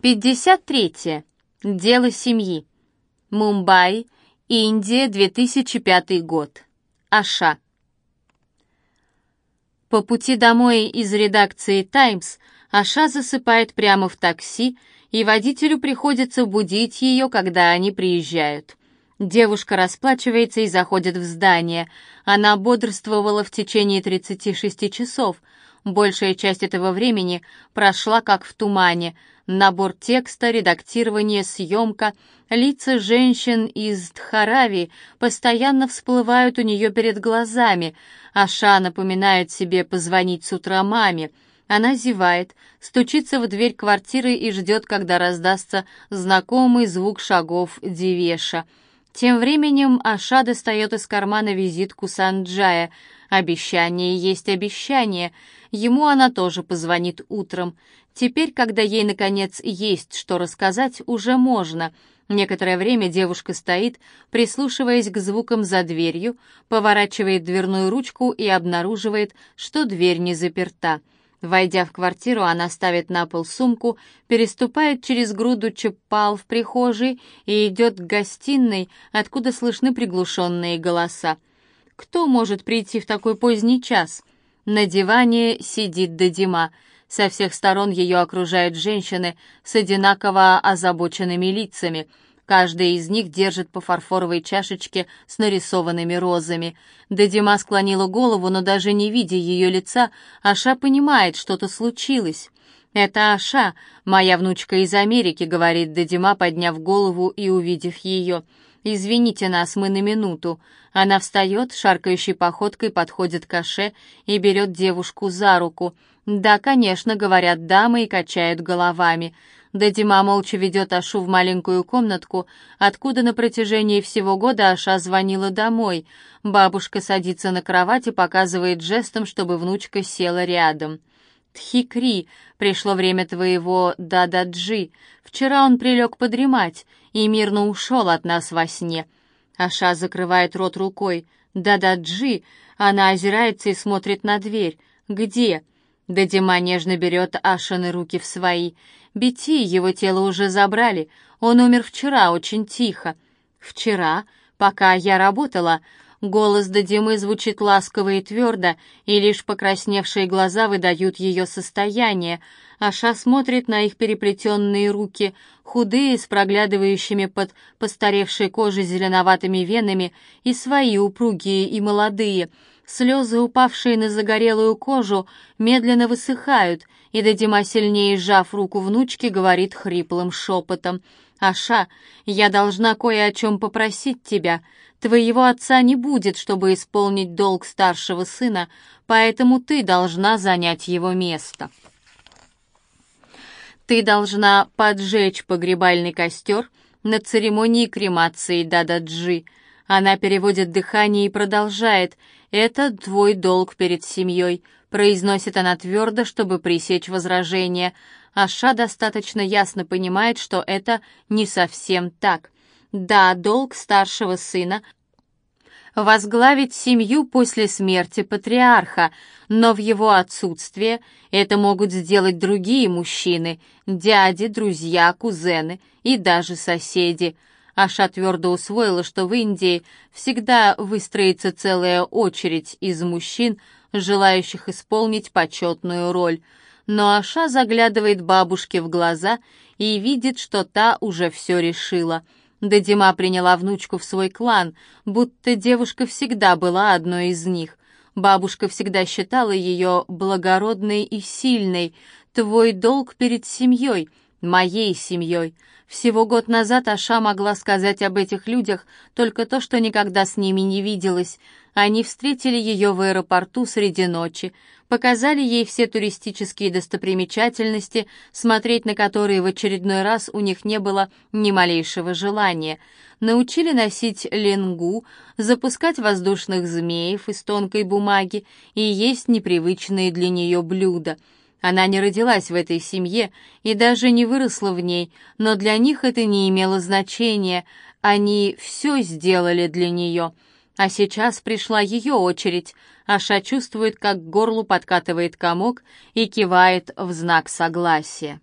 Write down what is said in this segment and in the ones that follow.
53. Дело семьи. Мумбаи, Индия, 2005 год. Аша. По пути домой из редакции «Таймс» Аша засыпает прямо в такси, и водителю приходится будить ее, когда они приезжают. Девушка расплачивается и заходит в здание. Она бодрствовала в течение 36 часов. Большая часть этого времени прошла как в тумане — Набор текста, редактирование, съемка, лица женщин из Дхарави постоянно всплывают у нее перед глазами. Аша напоминает себе позвонить с утра маме. Она зевает, стучится в дверь квартиры и ждет, когда раздастся знакомый звук шагов Дивеша. Тем временем Аша достает из кармана визитку Санджая. Обещание есть обещание. Ему она тоже позвонит утром. Теперь, когда ей, наконец, есть что рассказать, уже можно. Некоторое время девушка стоит, прислушиваясь к звукам за дверью, поворачивает дверную ручку и обнаруживает, что дверь не заперта. Войдя в квартиру, она ставит на пол сумку, переступает через груду чепал в прихожей и идет к гостиной, откуда слышны приглушенные голоса. Кто может прийти в такой поздний час? На диване сидит Дадима. Со всех сторон ее окружают женщины с одинаково озабоченными лицами. Каждая из них держит по фарфоровой чашечке с нарисованными розами. Дедима склонила голову, но даже не видя ее лица, Аша понимает, что-то случилось. «Это Аша, моя внучка из Америки», — говорит Дедима, подняв голову и увидев ее. «Извините нас, мы на минуту». Она встает, шаркающей походкой подходит к Аше и берет девушку за руку. «Да, конечно», — говорят дамы и качают головами. Дадима молча ведет Ашу в маленькую комнатку, откуда на протяжении всего года Аша звонила домой. Бабушка садится на кровать и показывает жестом, чтобы внучка села рядом. «Тхикри, пришло время твоего Дададжи. Вчера он прилег подремать и мирно ушел от нас во сне». Аша закрывает рот рукой. «Дададжи!» Она озирается и смотрит на дверь. «Где?» Дадима нежно берет Ашины руки в свои. Бети, его тело уже забрали. Он умер вчера, очень тихо. Вчера, пока я работала, голос Дадимы звучит ласково и твердо, и лишь покрасневшие глаза выдают ее состояние. Аша смотрит на их переплетенные руки, худые, с проглядывающими под постаревшей кожей зеленоватыми венами, и свои упругие и молодые — Слезы, упавшие на загорелую кожу, медленно высыхают, и Дадима, сильнее сжав руку внучки, говорит хриплым шепотом. «Аша, я должна кое о чем попросить тебя. Твоего отца не будет, чтобы исполнить долг старшего сына, поэтому ты должна занять его место». Ты должна поджечь погребальный костер на церемонии кремации Дададжи. Она переводит дыхание и продолжает — «Это твой долг перед семьей», — произносит она твердо, чтобы пресечь возражение. Аша достаточно ясно понимает, что это не совсем так. Да, долг старшего сына — возглавить семью после смерти патриарха, но в его отсутствие это могут сделать другие мужчины, дяди, друзья, кузены и даже соседи — Аша твердо усвоила, что в Индии всегда выстроится целая очередь из мужчин, желающих исполнить почетную роль. Но Аша заглядывает бабушке в глаза и видит, что та уже все решила. Дадима приняла внучку в свой клан, будто девушка всегда была одной из них. Бабушка всегда считала ее благородной и сильной. «Твой долг перед семьей», моей семьей. Всего год назад Аша могла сказать об этих людях только то, что никогда с ними не виделась. Они встретили ее в аэропорту среди ночи, показали ей все туристические достопримечательности, смотреть на которые в очередной раз у них не было ни малейшего желания. Научили носить ленгу, запускать воздушных змеев из тонкой бумаги и есть непривычные для нее блюда — она не родилась в этой семье и даже не выросла в ней, но для них это не имело значения. Они все сделали для нее. А сейчас пришла ее очередь. Аша чувствует, как к горлу подкатывает комок и кивает в знак согласия.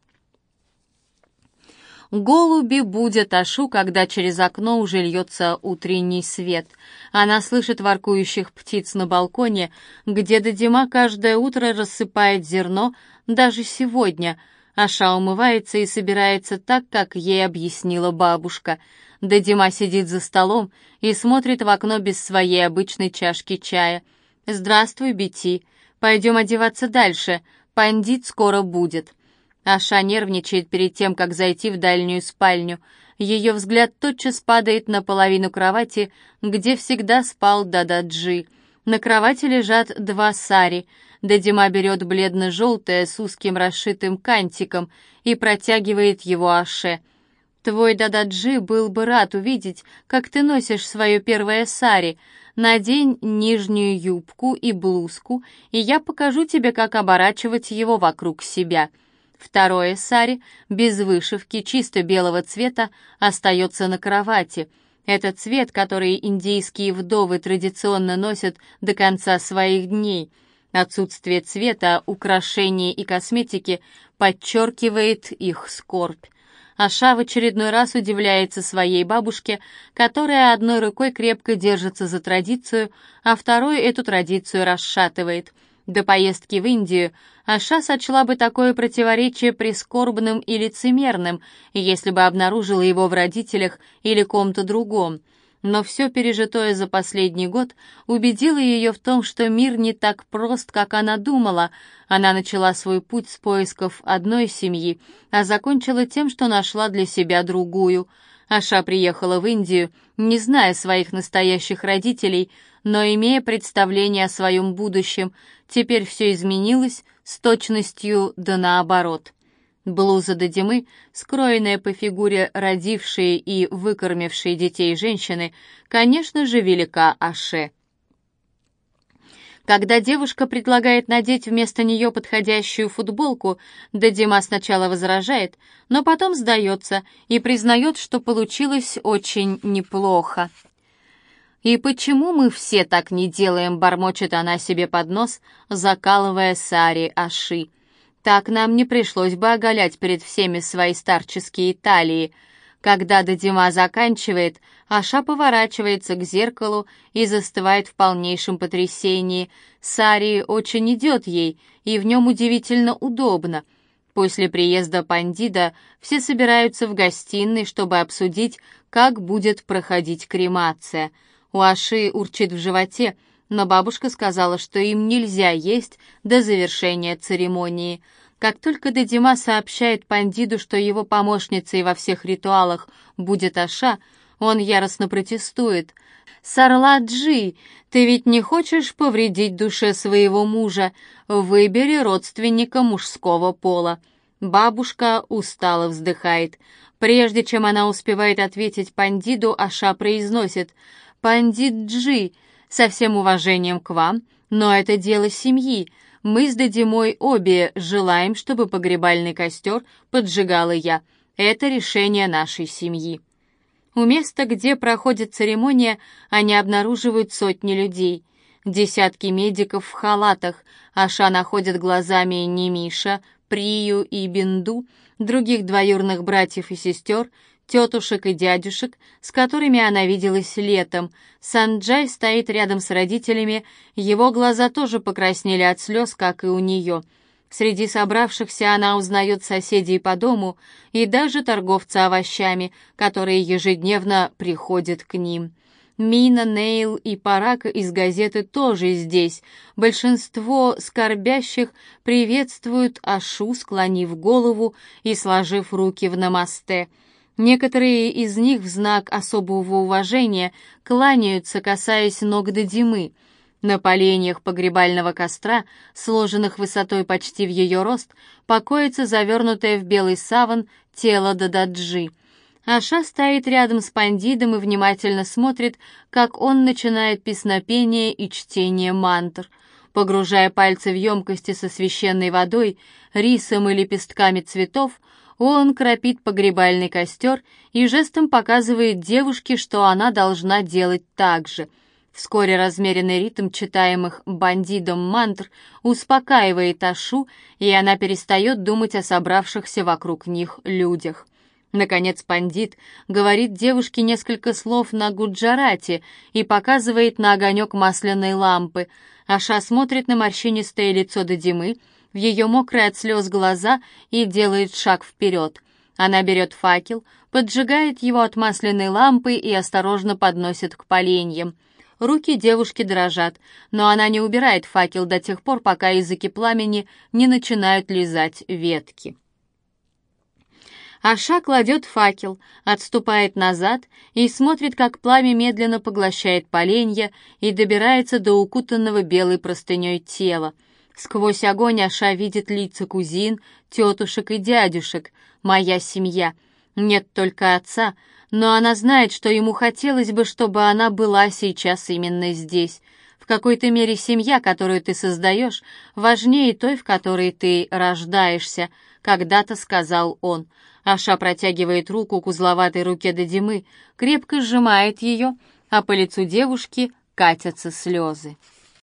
Голуби будят Ашу, когда через окно уже льется утренний свет. Она слышит воркующих птиц на балконе, где Дадима каждое утро рассыпает зерно, даже сегодня. Аша умывается и собирается так, как ей объяснила бабушка. Дадима сидит за столом и смотрит в окно без своей обычной чашки чая. «Здравствуй, Бети. Пойдем одеваться дальше. Пандит скоро будет». Аша нервничает перед тем, как зайти в дальнюю спальню. Ее взгляд тотчас падает на половину кровати, где всегда спал Дададжи. На кровати лежат два сари. Дадима берет бледно-желтое с узким расшитым кантиком и протягивает его Аше. «Твой Дададжи был бы рад увидеть, как ты носишь свое первое сари. Надень нижнюю юбку и блузку, и я покажу тебе, как оборачивать его вокруг себя». Второе сари, без вышивки, чисто белого цвета, остается на кровати. Это цвет, который индийские вдовы традиционно носят до конца своих дней. Отсутствие цвета, украшений и косметики подчеркивает их скорбь. Аша в очередной раз удивляется своей бабушке, которая одной рукой крепко держится за традицию, а второй эту традицию расшатывает – до поездки в Индию Аша сочла бы такое противоречие прискорбным и лицемерным, если бы обнаружила его в родителях или ком-то другом. Но все пережитое за последний год убедило ее в том, что мир не так прост, как она думала. Она начала свой путь с поисков одной семьи, а закончила тем, что нашла для себя другую. Аша приехала в Индию, не зная своих настоящих родителей, но имея представление о своем будущем, теперь все изменилось с точностью да наоборот. Блуза Дадимы, скроенная по фигуре родившей и выкормившей детей женщины, конечно же, велика Аше. Когда девушка предлагает надеть вместо нее подходящую футболку, Дадима сначала возражает, но потом сдается и признает, что получилось очень неплохо. «И почему мы все так не делаем?» — бормочет она себе под нос, закалывая Сари Аши. «Так нам не пришлось бы оголять перед всеми свои старческие талии». Когда Дадима заканчивает, Аша поворачивается к зеркалу и застывает в полнейшем потрясении. Сари очень идет ей, и в нем удивительно удобно. После приезда Пандида все собираются в гостиной, чтобы обсудить, как будет проходить кремация — у Аши урчит в животе, но бабушка сказала, что им нельзя есть до завершения церемонии. Как только Дедима сообщает Пандиду, что его помощницей во всех ритуалах будет Аша, он яростно протестует. «Сарладжи, ты ведь не хочешь повредить душе своего мужа? Выбери родственника мужского пола». Бабушка устало вздыхает. Прежде чем она успевает ответить Пандиду, Аша произносит — «Пандит Джи, со всем уважением к вам, но это дело семьи. Мы с Дадимой обе желаем, чтобы погребальный костер поджигала я. Это решение нашей семьи». У места, где проходит церемония, они обнаруживают сотни людей. Десятки медиков в халатах. Аша находит глазами Немиша, Прию и Бинду, других двоюрных братьев и сестер, тетушек и дядюшек, с которыми она виделась летом. Санджай стоит рядом с родителями, его глаза тоже покраснели от слез, как и у нее. Среди собравшихся она узнает соседей по дому и даже торговца овощами, которые ежедневно приходят к ним. Мина, Нейл и Парак из газеты тоже здесь. Большинство скорбящих приветствуют Ашу, склонив голову и сложив руки в намасте — Некоторые из них в знак особого уважения кланяются, касаясь ног до Димы. На поленьях погребального костра, сложенных высотой почти в ее рост, покоится завернутое в белый саван тело Дададжи. Аша стоит рядом с пандидом и внимательно смотрит, как он начинает песнопение и чтение мантр. Погружая пальцы в емкости со священной водой, рисом и лепестками цветов, он кропит погребальный костер и жестом показывает девушке, что она должна делать так же. Вскоре размеренный ритм читаемых бандидом мантр успокаивает Ашу, и она перестает думать о собравшихся вокруг них людях. Наконец пандит говорит девушке несколько слов на гуджарате и показывает на огонек масляной лампы. Аша смотрит на морщинистое лицо Дадимы, в ее мокрые от слез глаза и делает шаг вперед. Она берет факел, поджигает его от масляной лампы и осторожно подносит к поленьям. Руки девушки дрожат, но она не убирает факел до тех пор, пока языки пламени не начинают лизать ветки. Аша кладет факел, отступает назад и смотрит, как пламя медленно поглощает поленья и добирается до укутанного белой простыней тела. Сквозь огонь Аша видит лица кузин, тетушек и дядюшек. Моя семья. Нет только отца, но она знает, что ему хотелось бы, чтобы она была сейчас именно здесь. В какой-то мере семья, которую ты создаешь, важнее той, в которой ты рождаешься, когда-то сказал он. Аша протягивает руку к узловатой руке Дадимы, крепко сжимает ее, а по лицу девушки катятся слезы.